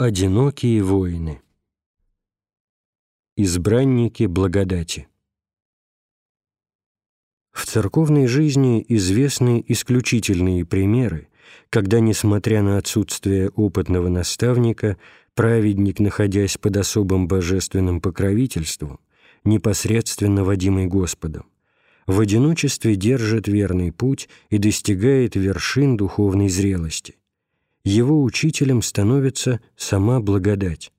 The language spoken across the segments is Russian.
Одинокие воины. Избранники благодати. В церковной жизни известны исключительные примеры, когда, несмотря на отсутствие опытного наставника, праведник, находясь под особым божественным покровительством, непосредственно водимый Господом, в одиночестве держит верный путь и достигает вершин духовной зрелости его учителем становится сама благодать.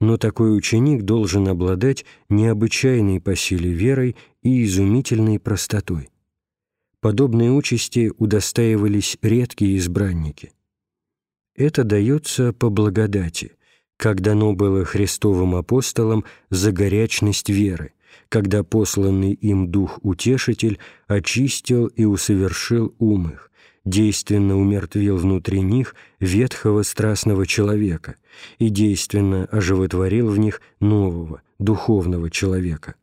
Но такой ученик должен обладать необычайной по силе верой и изумительной простотой. Подобные участи удостаивались редкие избранники. Это дается по благодати, как дано было Христовым апостолам за горячность веры, когда посланный им Дух-Утешитель очистил и усовершил ум их, действенно умертвил внутри них ветхого страстного человека и действенно оживотворил в них нового, духовного человека.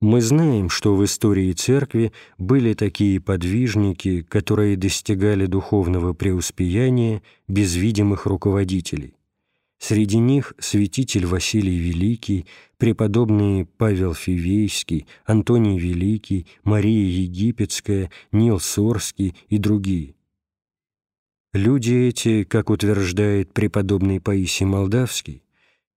Мы знаем, что в истории Церкви были такие подвижники, которые достигали духовного преуспеяния без видимых руководителей. Среди них святитель Василий Великий, преподобные Павел Фивейский, Антоний Великий, Мария Египетская, Нил Сорский и другие. Люди эти, как утверждает преподобный Паисий Молдавский,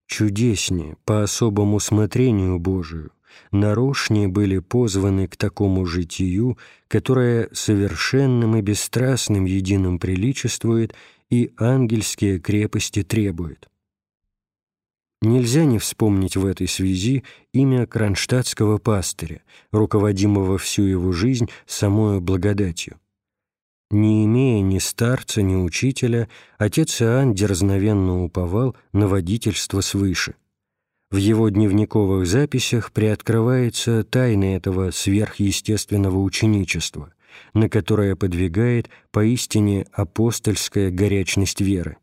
чудеснее, по особому смотрению Божию, нарочнее были позваны к такому житию, которое совершенным и бесстрастным единым приличествует и ангельские крепости требует. Нельзя не вспомнить в этой связи имя кронштадтского пастыря, руководимого всю его жизнь самою благодатью. Не имея ни старца, ни учителя, отец Иоанн дерзновенно уповал на водительство свыше. В его дневниковых записях приоткрывается тайна этого сверхъестественного ученичества, на которое подвигает поистине апостольская горячность веры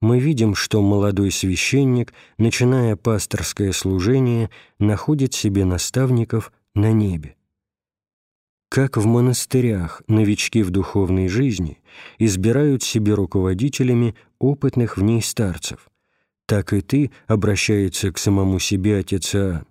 мы видим, что молодой священник, начиная пасторское служение, находит себе наставников на небе. Как в монастырях новички в духовной жизни избирают себе руководителями опытных в ней старцев, так и ты обращается к самому себе отец Иоанн,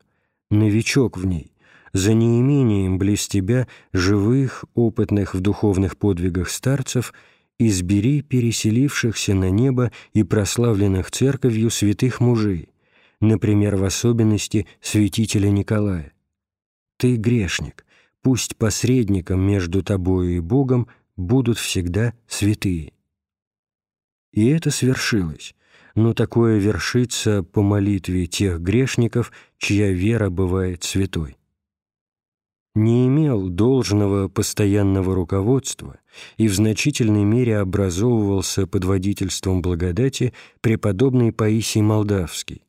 новичок в ней, за неимением близ тебя живых, опытных в духовных подвигах старцев – избери переселившихся на небо и прославленных церковью святых мужей, например, в особенности святителя Николая. Ты грешник, пусть посредником между тобою и Богом будут всегда святые. И это свершилось, но такое вершится по молитве тех грешников, чья вера бывает святой не имел должного постоянного руководства и в значительной мере образовывался под водительством благодати преподобный Паисий Молдавский,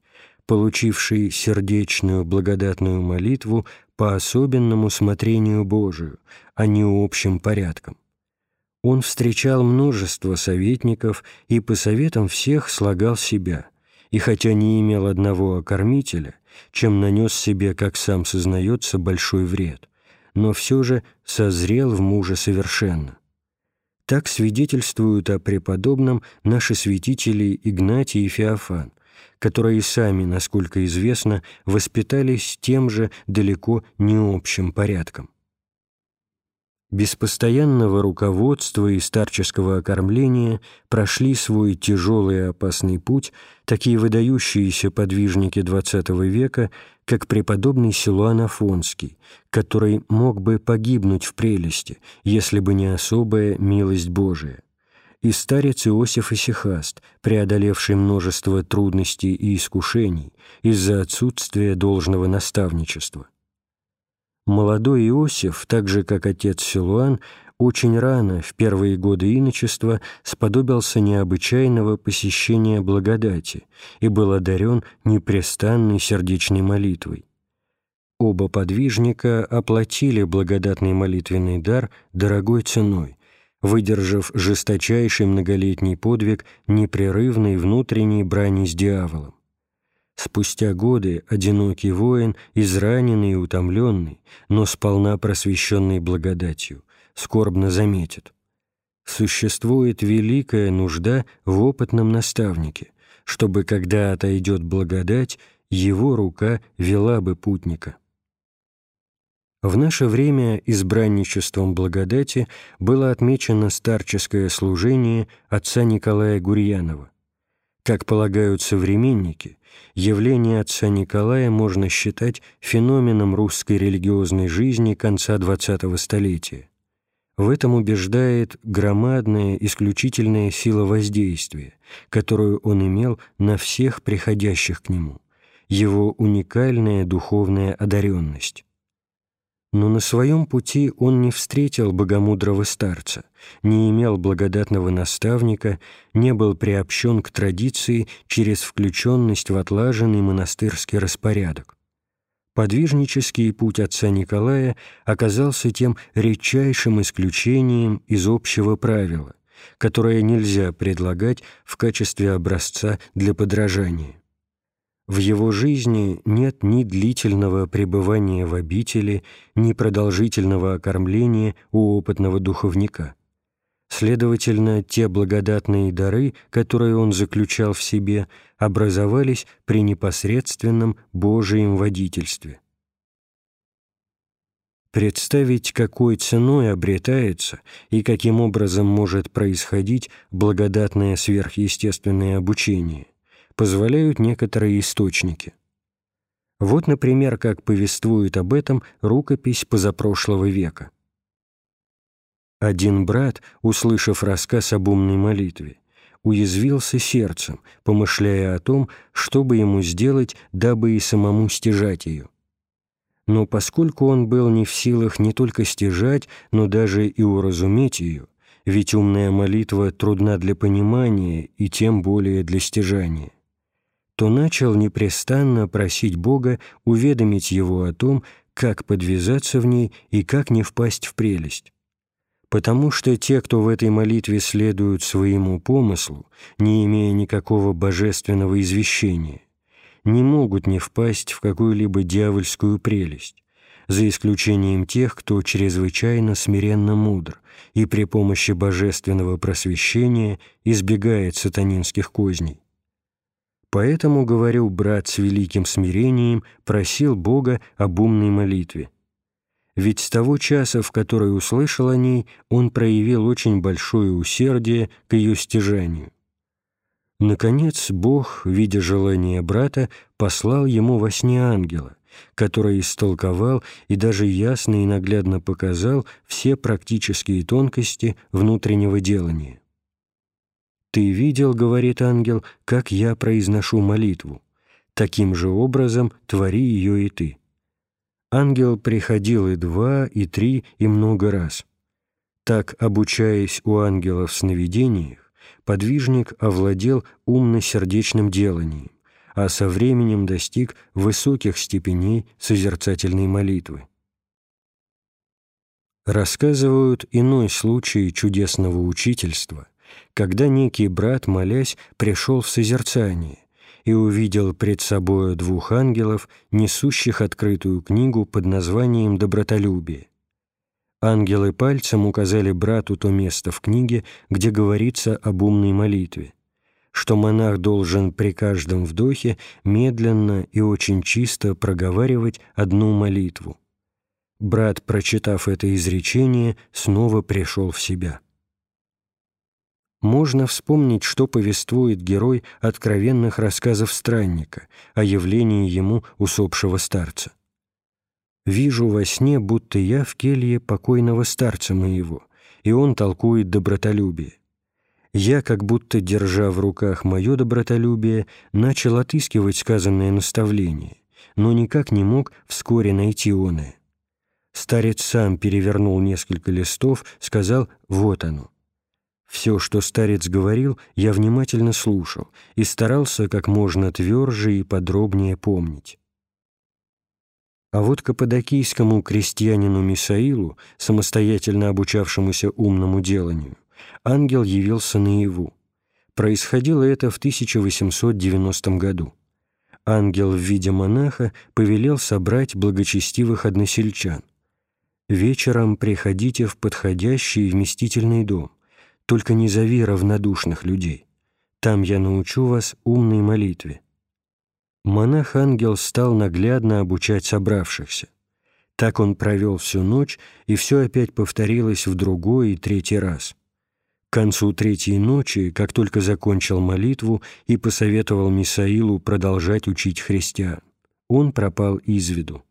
получивший сердечную благодатную молитву по особенному смотрению Божию, а не общим порядком. Он встречал множество советников и по советам всех слагал себя, и хотя не имел одного окормителя, чем нанес себе, как сам сознается, большой вред но все же созрел в мужа совершенно. Так свидетельствуют о преподобном наши святители Игнатий и Феофан, которые сами, насколько известно, воспитались тем же далеко не общим порядком. Без постоянного руководства и старческого окормления прошли свой тяжелый и опасный путь такие выдающиеся подвижники XX века, как преподобный Силуан Афонский, который мог бы погибнуть в прелести, если бы не особая милость Божия, и старец Иосиф Исихаст, преодолевший множество трудностей и искушений из-за отсутствия должного наставничества. Молодой Иосиф, так же как отец Силуан, очень рано, в первые годы иночества, сподобился необычайного посещения благодати и был одарен непрестанной сердечной молитвой. Оба подвижника оплатили благодатный молитвенный дар дорогой ценой, выдержав жесточайший многолетний подвиг непрерывной внутренней брани с дьяволом. Спустя годы одинокий воин, израненный и утомленный, но сполна просвещенный благодатью, скорбно заметит. существует великая нужда в опытном наставнике, чтобы, когда отойдет благодать, его рука вела бы путника. В наше время избранничеством благодати было отмечено старческое служение отца Николая Гурьянова. Как полагают современники, явление отца Николая можно считать феноменом русской религиозной жизни конца XX столетия. В этом убеждает громадная исключительная сила воздействия, которую он имел на всех приходящих к нему, его уникальная духовная одаренность. Но на своем пути он не встретил богомудрого старца, не имел благодатного наставника, не был приобщен к традиции через включенность в отлаженный монастырский распорядок. Подвижнический путь отца Николая оказался тем редчайшим исключением из общего правила, которое нельзя предлагать в качестве образца для подражания. В его жизни нет ни длительного пребывания в обители, ни продолжительного окормления у опытного духовника. Следовательно, те благодатные дары, которые он заключал в себе, образовались при непосредственном Божием водительстве. Представить, какой ценой обретается и каким образом может происходить благодатное сверхъестественное обучение – позволяют некоторые источники. Вот, например, как повествует об этом рукопись позапрошлого века. Один брат, услышав рассказ об умной молитве, уязвился сердцем, помышляя о том, что бы ему сделать, дабы и самому стяжать ее. Но поскольку он был не в силах не только стяжать, но даже и уразуметь ее, ведь умная молитва трудна для понимания и тем более для стяжания, то начал непрестанно просить Бога уведомить его о том, как подвязаться в ней и как не впасть в прелесть. Потому что те, кто в этой молитве следуют своему помыслу, не имея никакого божественного извещения, не могут не впасть в какую-либо дьявольскую прелесть, за исключением тех, кто чрезвычайно смиренно мудр и при помощи божественного просвещения избегает сатанинских козней. Поэтому, говорю, брат с великим смирением просил Бога об умной молитве. Ведь с того часа, в который услышал о ней, он проявил очень большое усердие к ее стяжанию. Наконец, Бог, видя желание брата, послал ему во сне ангела, который истолковал и даже ясно и наглядно показал все практические тонкости внутреннего делания. «Ты видел, — говорит ангел, — как я произношу молитву. Таким же образом твори ее и ты». Ангел приходил и два, и три, и много раз. Так, обучаясь у ангела в сновидениях, подвижник овладел умно-сердечным деланием, а со временем достиг высоких степеней созерцательной молитвы. Рассказывают иной случай чудесного учительства, когда некий брат, молясь, пришел в созерцание и увидел пред собою двух ангелов, несущих открытую книгу под названием «Добротолюбие». Ангелы пальцем указали брату то место в книге, где говорится об умной молитве, что монах должен при каждом вдохе медленно и очень чисто проговаривать одну молитву. Брат, прочитав это изречение, снова пришел в себя можно вспомнить, что повествует герой откровенных рассказов странника о явлении ему усопшего старца. «Вижу во сне, будто я в келье покойного старца моего, и он толкует добротолюбие. Я, как будто держа в руках мое добротолюбие, начал отыскивать сказанное наставление, но никак не мог вскоре найти оное. Старец сам перевернул несколько листов, сказал «вот оно». Все, что старец говорил, я внимательно слушал и старался как можно тверже и подробнее помнить. А вот каппадокийскому крестьянину Мисаилу, самостоятельно обучавшемуся умному деланию, ангел явился наяву. Происходило это в 1890 году. Ангел в виде монаха повелел собрать благочестивых односельчан. «Вечером приходите в подходящий вместительный дом, только не зови равнодушных людей. Там я научу вас умной молитве». Монах-ангел стал наглядно обучать собравшихся. Так он провел всю ночь, и все опять повторилось в другой и третий раз. К концу третьей ночи, как только закончил молитву и посоветовал Мисаилу продолжать учить христиан, он пропал из виду.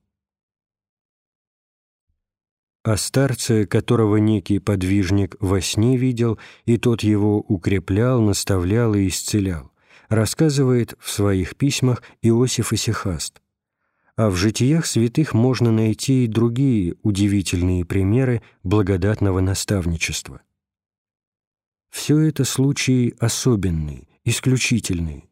О старце, которого некий подвижник во сне видел, и тот его укреплял, наставлял и исцелял, рассказывает в своих письмах Иосиф Исихаст. А в житиях святых можно найти и другие удивительные примеры благодатного наставничества. Все это случаи особенные, исключительные.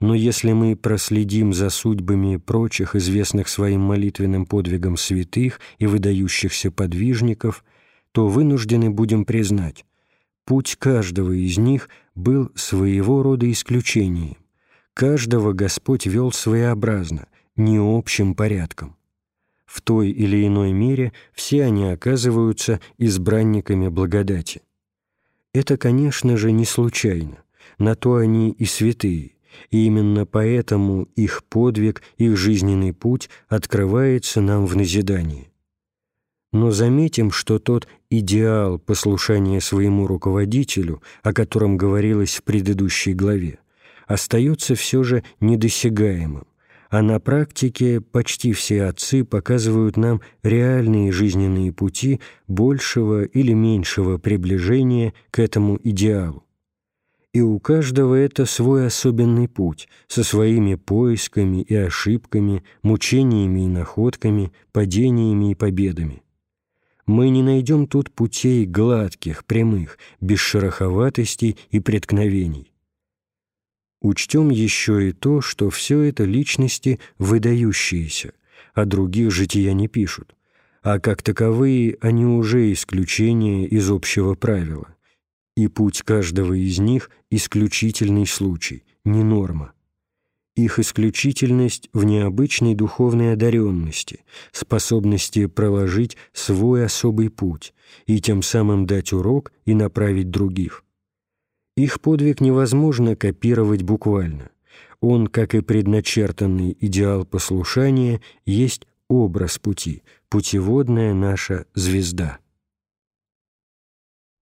Но если мы проследим за судьбами прочих известных своим молитвенным подвигом святых и выдающихся подвижников, то вынуждены будем признать, путь каждого из них был своего рода исключением. Каждого Господь вел своеобразно, не общим порядком. В той или иной мере все они оказываются избранниками благодати. Это, конечно же, не случайно, на то они и святые, и именно поэтому их подвиг, их жизненный путь открывается нам в назидании. Но заметим, что тот идеал послушания своему руководителю, о котором говорилось в предыдущей главе, остается все же недосягаемым, а на практике почти все отцы показывают нам реальные жизненные пути большего или меньшего приближения к этому идеалу. И у каждого это свой особенный путь, со своими поисками и ошибками, мучениями и находками, падениями и победами. Мы не найдем тут путей гладких, прямых, без шероховатостей и преткновений. Учтем еще и то, что все это личности выдающиеся, а других жития не пишут, а как таковые они уже исключения из общего правила, и путь каждого из них – исключительный случай, не норма. Их исключительность в необычной духовной одаренности, способности проложить свой особый путь и тем самым дать урок и направить других – их подвиг невозможно копировать буквально. Он, как и предначертанный идеал послушания, есть образ пути, путеводная наша звезда.